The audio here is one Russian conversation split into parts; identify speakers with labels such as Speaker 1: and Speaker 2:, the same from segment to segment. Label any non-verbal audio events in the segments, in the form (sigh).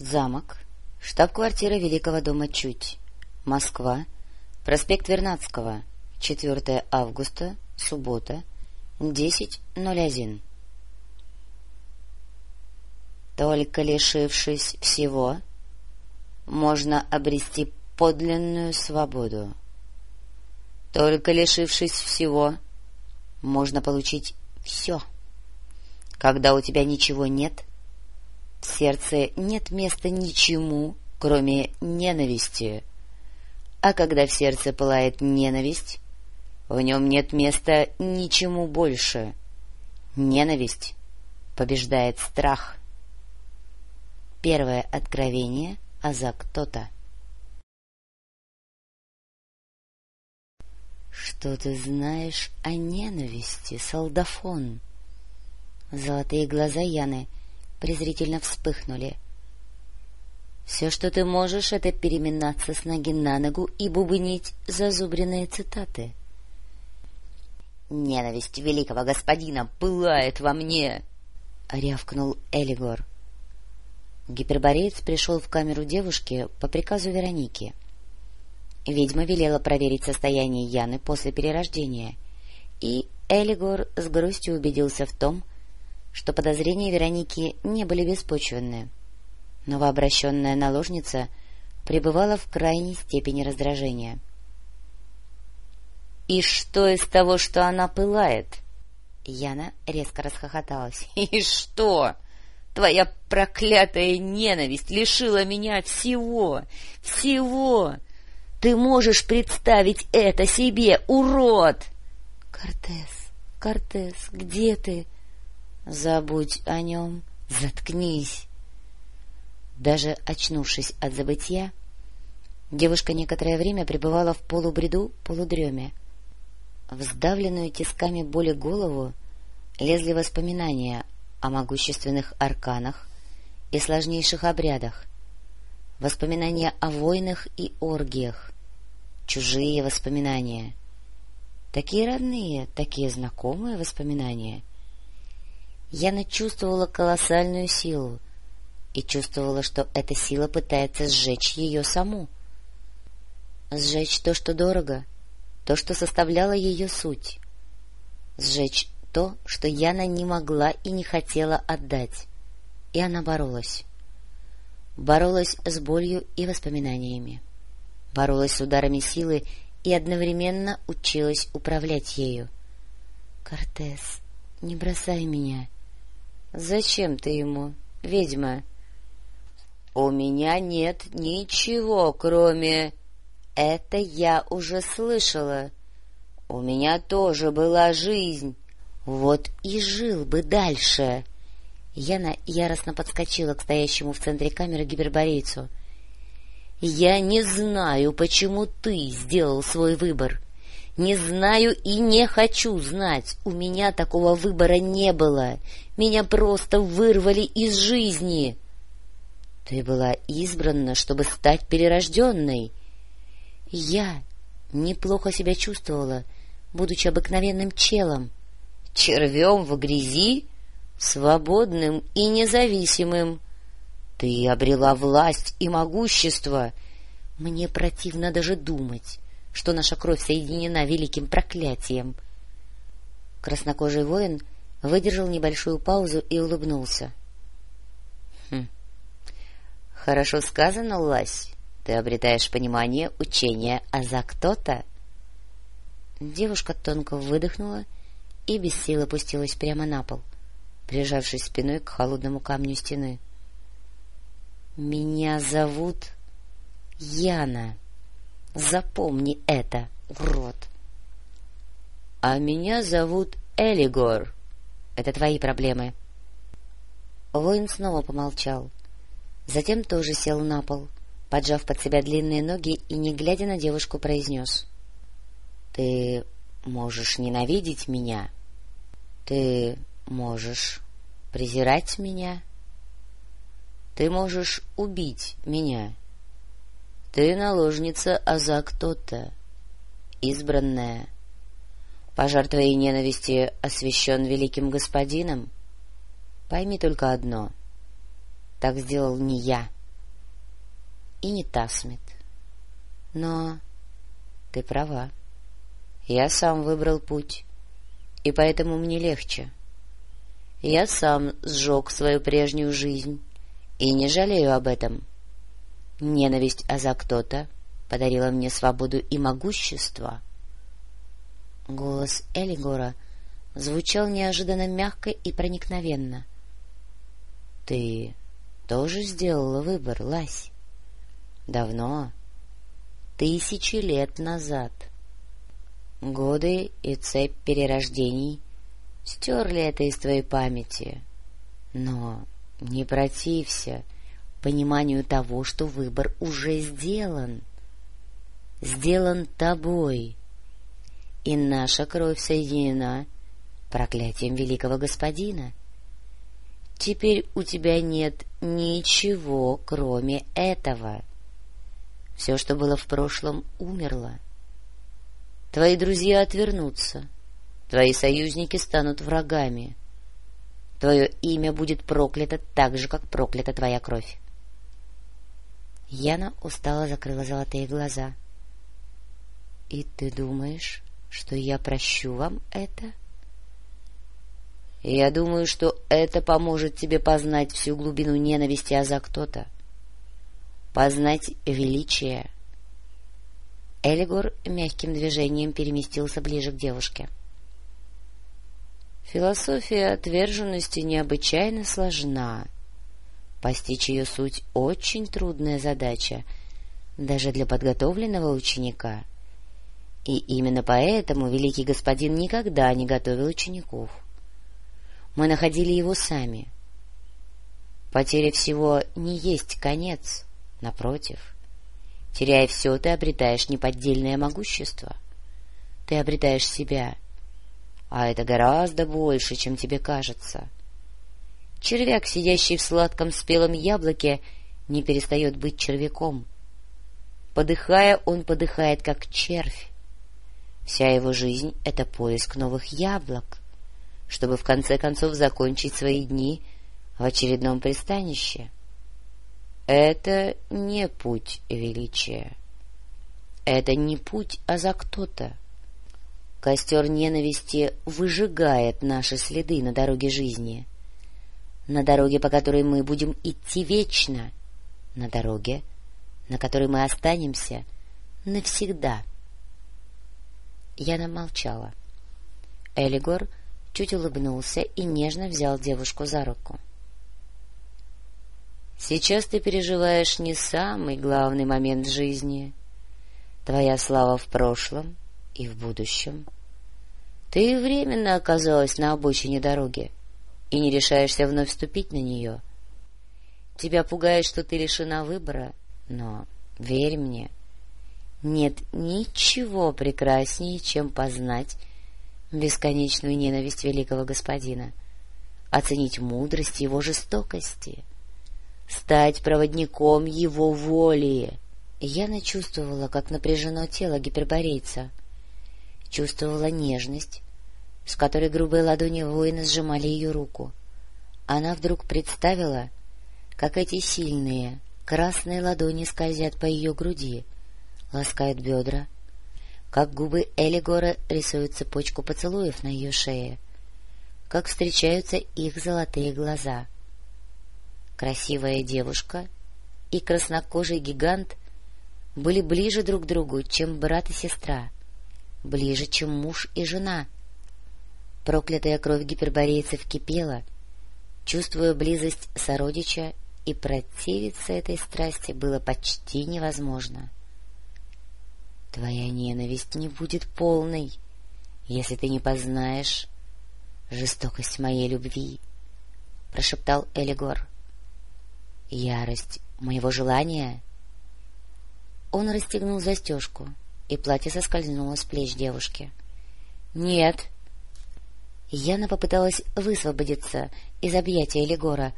Speaker 1: Замок. Штаб-квартира Великого дома Чуть. Москва. Проспект Вернадского. 4 августа. Суббота. 10.01. Только лишившись всего, можно обрести подлинную свободу. Только лишившись всего, можно получить все. Когда у тебя ничего нет, в сердце нет места ничему, кроме ненависти. А когда в сердце пылает ненависть, в нем нет места ничему больше. Ненависть побеждает страх. Первое откровение Аза кто-то. Что ты знаешь о ненависти, солдафон? Золотые глаза Яны презрительно вспыхнули. Все, что ты можешь, это переминаться с ноги на ногу и бубнить зазубренные цитаты. «Ненависть великого господина пылает во мне!» — рявкнул Элигор. Гипербореец пришел в камеру девушки по приказу Вероники. Ведьма велела проверить состояние Яны после перерождения, и Элигор с грустью убедился в том, что подозрения Вероники не были беспочвенны. Новообращенная наложница пребывала в крайней степени раздражения. — И что из того, что она пылает? Яна резко расхохоталась. (laughs) — И что? — Твоя проклятая ненависть лишила меня всего, всего. Ты можешь представить это себе, урод! Кортес, Кортес, где ты? Забудь о нем, заткнись. Даже очнувшись от забытья, девушка некоторое время пребывала в полубреду, полудреме. В сдавленную тисками боли голову лезли воспоминания о могущественных арканах и сложнейших обрядах, воспоминания о войнах и оргиях, чужие воспоминания, такие родные, такие знакомые воспоминания. Яна чувствовала колоссальную силу и чувствовала, что эта сила пытается сжечь ее саму. Сжечь то, что дорого, то, что составляло ее суть. Сжечь то, что Яна не могла и не хотела отдать. И она боролась. Боролась с болью и воспоминаниями. Боролась с ударами силы и одновременно училась управлять ею. — Кортес, не бросай меня. — Зачем ты ему, ведьма? — У меня нет ничего, кроме... Это я уже слышала. У меня тоже была жизнь. Вот и жил бы дальше. Яна яростно подскочила к стоящему в центре камеры гиперборейцу. — Я не знаю, почему ты сделал свой выбор. Не знаю и не хочу знать. У меня такого выбора не было. Меня просто вырвали из жизни. Ты была избрана, чтобы стать перерожденной. Я неплохо себя чувствовала, будучи обыкновенным челом червем в грязи, свободным и независимым. Ты обрела власть и могущество. Мне противно даже думать, что наша кровь соединена великим проклятием. Краснокожий воин выдержал небольшую паузу и улыбнулся. Хм. — Хорошо сказано, Лась. Ты обретаешь понимание учения а за кто-то. Девушка тонко выдохнула и без сил опустилась прямо на пол, прижавшись спиной к холодному камню стены. — Меня зовут Яна. Запомни это, урод. — А меня зовут Элигор. Это твои проблемы. Воин снова помолчал. Затем тоже сел на пол, поджав под себя длинные ноги и, не глядя на девушку, произнес. — Ты можешь ненавидеть меня, — ты можешь презирать меня. Ты можешь убить меня. Ты наложница Аза кто-то, избранная. Пожар твоей ненависти освящен великим господином. Пойми только одно. Так сделал не я, и не Тасмит. Но ты права. Я сам выбрал путь, и поэтому мне легче. Я сам сжег свою прежнюю жизнь и не жалею об этом. Ненависть а за кто-то подарила мне свободу и могущество. Голос Элигора звучал неожиданно мягко и проникновенно. — Ты тоже сделала выбор, Лась? — Давно? Тысячи лет назад. Годы и цепь перерождений стерли это из твоей памяти. Но не протився пониманию того, что выбор уже сделан. Сделан тобой. И наша кровь соединена проклятием великого господина. Теперь у тебя нет ничего, кроме этого. Все, что было в прошлом, умерло. Твои друзья отвернутся, твои союзники станут врагами. Твое имя будет проклято так же, как проклята твоя кровь. Яна устало закрыла золотые глаза. — И ты думаешь, что я прощу вам это? — Я думаю, что это поможет тебе познать всю глубину ненависти а за кто-то. Познать величие. Элигор мягким движением переместился ближе к девушке. — Философия отверженности необычайно сложна. Постичь ее суть — очень трудная задача, даже для подготовленного ученика. И именно поэтому великий господин никогда не готовил учеников. Мы находили его сами. Потеря всего не есть конец, напротив. Теряя все, ты обретаешь неподдельное могущество. Ты обретаешь себя — а это гораздо больше, чем тебе кажется. Червяк, сидящий в сладком спелом яблоке, не перестает быть червяком. Подыхая, он подыхает, как червь. Вся его жизнь — это поиск новых яблок, чтобы в конце концов закончить свои дни в очередном пристанище. Это не путь величия. Это не путь, а за кто-то. Костер ненависти выжигает наши следы на дороге жизни. На дороге, по которой мы будем идти вечно. На дороге, на которой мы останемся навсегда. Яна молчала. Элигор чуть улыбнулся и нежно взял девушку за руку. — Сейчас ты переживаешь не самый главный момент жизни. Твоя слава в прошлом — и в будущем. Ты временно оказалась на обочине дороги и не решаешься вновь вступить на нее. Тебя пугает, что ты лишена выбора, но, верь мне, нет ничего прекраснее, чем познать бесконечную ненависть великого господина, оценить мудрость его жестокости, стать проводником его воли. Я чувствовала, как напряжено тело гиперборейца чувствовала нежность, с которой грубые ладони воина сжимали ее руку. Она вдруг представила, как эти сильные, красные ладони скользят по ее груди, ласкают бедра, как губы Элигора рисуют цепочку поцелуев на ее шее, как встречаются их золотые глаза. Красивая девушка и краснокожий гигант были ближе друг к другу, чем брат и сестра — ближе, чем муж и жена. Проклятая кровь гиперборейцев кипела, чувствуя близость сородича, и противиться этой страсти было почти невозможно. — Твоя ненависть не будет полной, если ты не познаешь жестокость моей любви, — прошептал Элигор. — Ярость моего желания? Он расстегнул застежку — и платье соскользнуло с плеч девушки. — Нет. Яна попыталась высвободиться из объятия Легора,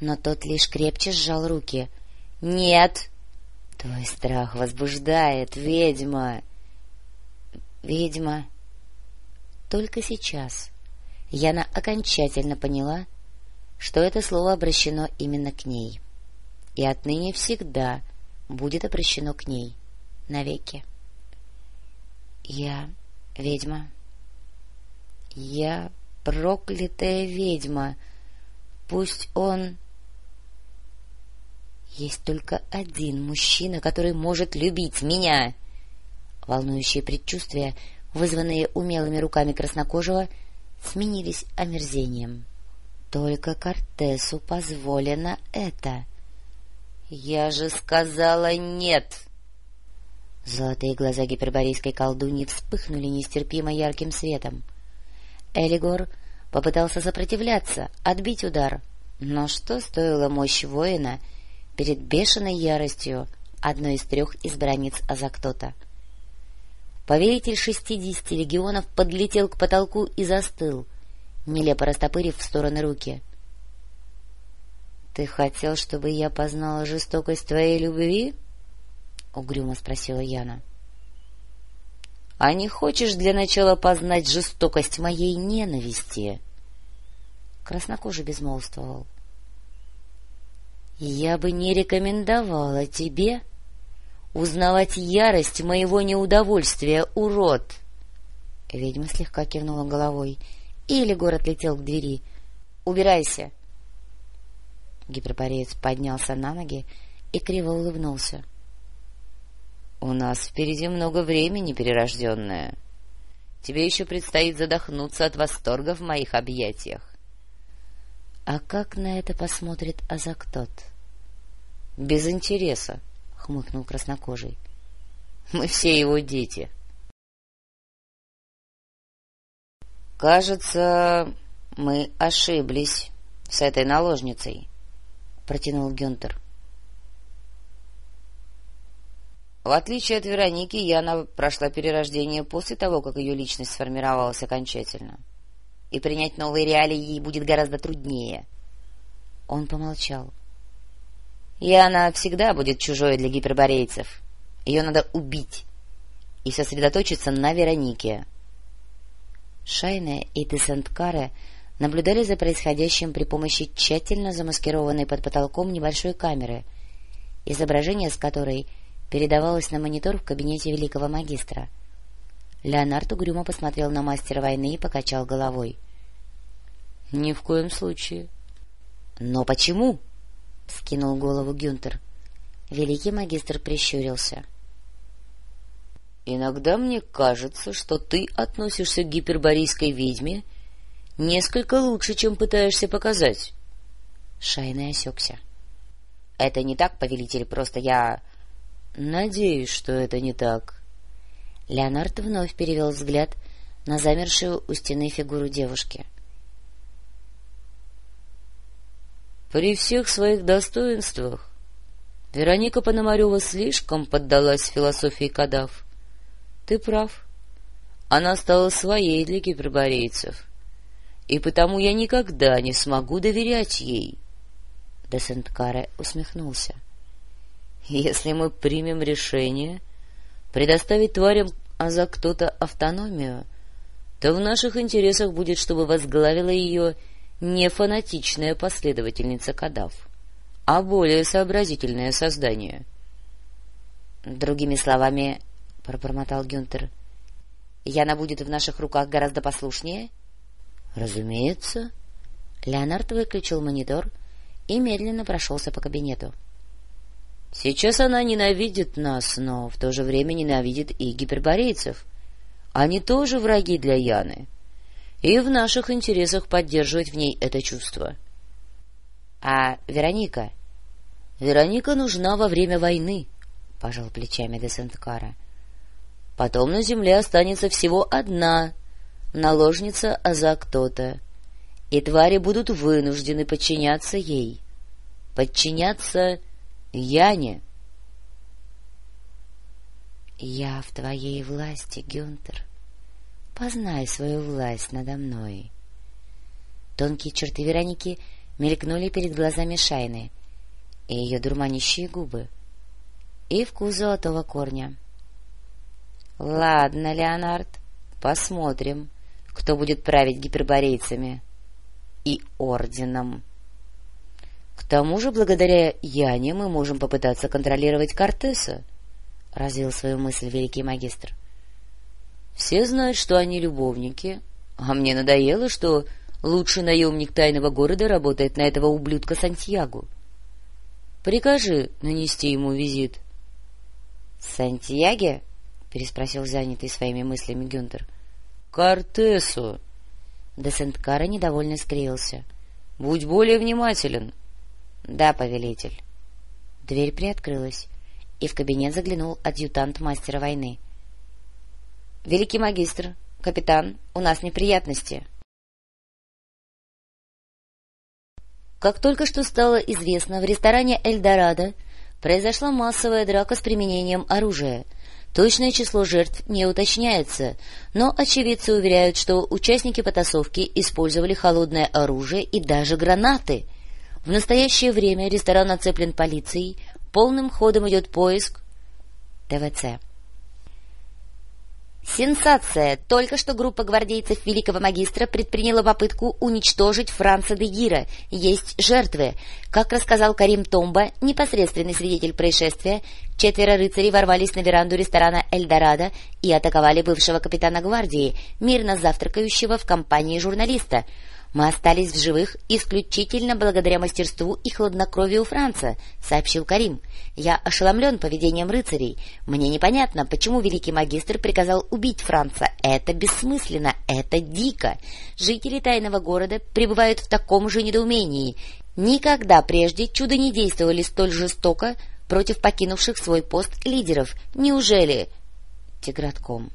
Speaker 1: но тот лишь крепче сжал руки. — Нет! — Твой страх возбуждает, ведьма! — Ведьма! Только сейчас Яна окончательно поняла, что это слово обращено именно к ней. И отныне всегда будет обращено к ней навеки. Я ведьма. Я проклятая ведьма. Пусть он... Есть только один мужчина, который может любить меня. Волнующие предчувствия, вызванные умелыми руками краснокожего, сменились омерзением. Только Кортесу позволено это. — Я же сказала нет! Золотые глаза гиперборейской колдуньи вспыхнули нестерпимо ярким светом. Элигор попытался сопротивляться, отбить удар. Но что стоила мощь воина перед бешеной яростью одной из трех избранниц Азактота? Повелитель шестидесяти легионов подлетел к потолку и застыл — нелепо растопырив в стороны руки. — Ты хотел, чтобы я познала жестокость твоей любви? — угрюмо спросила Яна. — А не хочешь для начала познать жестокость моей ненависти? Краснокожий безмолвствовал. — Я бы не рекомендовала тебе узнавать ярость моего неудовольствия, урод! Ведьма слегка кивнула головой — или город летел к двери. «Убирайся!» Гипербореец поднялся на ноги и криво улыбнулся. — У нас впереди много времени, перерожденная. Тебе еще предстоит задохнуться от восторга в моих объятиях. — А как на это посмотрит Азактот? — Без интереса, — хмыкнул краснокожий. — Мы все его дети. — Кажется, мы ошиблись с этой наложницей, — протянул Гюнтер. В отличие от Вероники, Яна прошла перерождение после того, как ее личность сформировалась окончательно. И принять новые реалии ей будет гораздо труднее. Он помолчал. Яна всегда будет чужой для гиперборейцев. Ее надо убить и сосредоточиться на Веронике. Шайна и Десенткаре наблюдали за происходящим при помощи тщательно замаскированной под потолком небольшой камеры, изображение с которой передавалось на монитор в кабинете великого магистра. Леонард угрюмо посмотрел на мастера войны и покачал головой. — Ни в коем случае. — Но почему? — скинул голову Гюнтер. Великий магистр прищурился. — Иногда мне кажется, что ты относишься к гиперборийской ведьме несколько лучше, чем пытаешься показать. Шайный осекся. — Это не так, повелитель, просто я... — Надеюсь, что это не так. Леонард вновь перевел взгляд на замершую у стены фигуру девушки. — При всех своих достоинствах Вероника Пономарева слишком поддалась философии кадав. Ты прав. Она стала своей для гиперборейцев. И потому я никогда не смогу доверять ей. Де Сенткаре усмехнулся. (laughs) Если мы примем решение предоставить тварям а за кто-то автономию, то в наших интересах будет, чтобы возглавила ее не фанатичная последовательница Кадав, а более сообразительное создание. Другими словами, пробормотал Гюнтер. — Яна будет в наших руках гораздо послушнее? — Разумеется. Леонард выключил монитор и медленно прошелся по кабинету. — Сейчас она ненавидит нас, но в то же время ненавидит и гиперборейцев. Они тоже враги для Яны. И в наших интересах поддерживать в ней это чувство. — А Вероника? — Вероника нужна во время войны, — пожал плечами Десенткара. — Потом на земле останется всего одна наложница Азактота, и твари будут вынуждены подчиняться ей. Подчиняться Яне. — Я в твоей власти, Гюнтер. Познай свою власть надо мной. Тонкие черты Вероники мелькнули перед глазами Шайны, и ее дурманящие губы, и вкус золотого корня —— Ладно, Леонард, посмотрим, кто будет править гиперборейцами и орденом. К тому же, благодаря Яне мы можем попытаться контролировать Кортеса, — развил свою мысль великий магистр. — Все знают, что они любовники, а мне надоело, что лучший наемник тайного города работает на этого ублюдка Сантьягу. Прикажи нанести ему визит. — Сантьяге? — переспросил занятый своими мыслями Гюнтер. — Кортесу. Де Сент-Кара недовольно скривился. — Будь более внимателен. — Да, повелитель. Дверь приоткрылась, и в кабинет заглянул адъютант мастера войны. — Великий магистр, капитан, у нас неприятности. Как только что стало известно, в ресторане «Эльдорадо» произошла массовая драка с применением оружия. Точное число жертв не уточняется, но очевидцы уверяют, что участники потасовки использовали холодное оружие и даже гранаты. В настоящее время ресторан оцеплен полицией, полным ходом идет поиск ТВЦ. Сенсация! Только что группа гвардейцев Великого Магистра предприняла попытку уничтожить Франца де Гира. Есть жертвы. Как рассказал Карим Томба, непосредственный свидетель происшествия, четверо рыцарей ворвались на веранду ресторана «Эльдорадо» и атаковали бывшего капитана гвардии, мирно завтракающего в компании журналиста. Мы остались в живых исключительно благодаря мастерству и хладнокровию Франца, — сообщил Карим. Я ошеломлен поведением рыцарей. Мне непонятно, почему великий магистр приказал убить Франца. Это бессмысленно, это дико. Жители тайного города пребывают в таком же недоумении. Никогда прежде чудо не действовали столь жестоко против покинувших свой пост лидеров. Неужели... Тигратком.